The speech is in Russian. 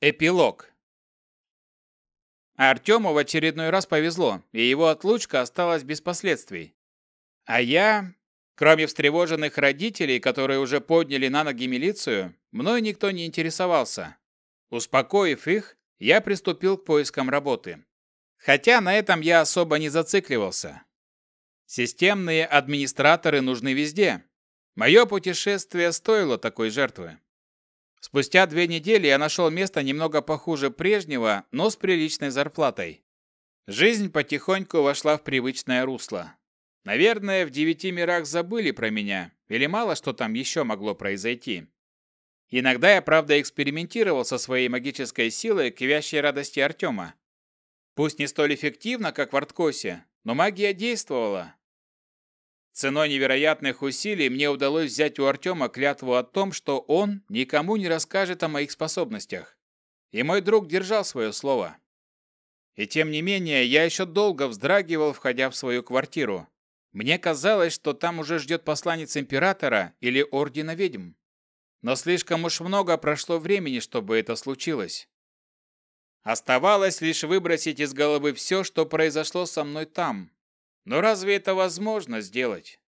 Эпилог. Артему в очередной раз повезло, и его отлучка осталась без последствий. А я, кроме встревоженных родителей, которые уже подняли на ноги милицию, мной никто не интересовался. Успокоив их, я приступил к поискам работы. Хотя на этом я особо не зацикливался. Системные администраторы нужны везде. Мое путешествие стоило такой жертвы. Спустя две недели я нашел место немного похуже прежнего, но с приличной зарплатой. Жизнь потихоньку вошла в привычное русло. Наверное, в девяти мирах забыли про меня, или мало что там еще могло произойти. Иногда я, правда, экспериментировал со своей магической силой к вящей радости Артема. Пусть не столь эффективно, как в Арткосе, но магия действовала, Ценой невероятных усилий мне удалось взять у Артема клятву о том, что он никому не расскажет о моих способностях. И мой друг держал свое слово. И тем не менее, я еще долго вздрагивал, входя в свою квартиру. Мне казалось, что там уже ждет посланец императора или ордена ведьм. Но слишком уж много прошло времени, чтобы это случилось. Оставалось лишь выбросить из головы все, что произошло со мной там, но разве это возможно сделать?